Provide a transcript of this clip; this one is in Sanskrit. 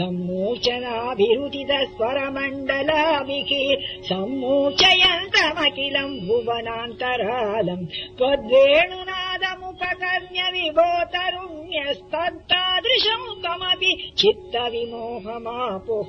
सम्मोचनाभिरुचित स्वरमण्डलाभिः सम्मोचयन्तमखिलम् भुवनान्तरालम् त्वद्वेणुनादमुपकर्ण्य विभोतरुण्यस्तत्तादृशम् त्वमपि चित्तविमोहमापुः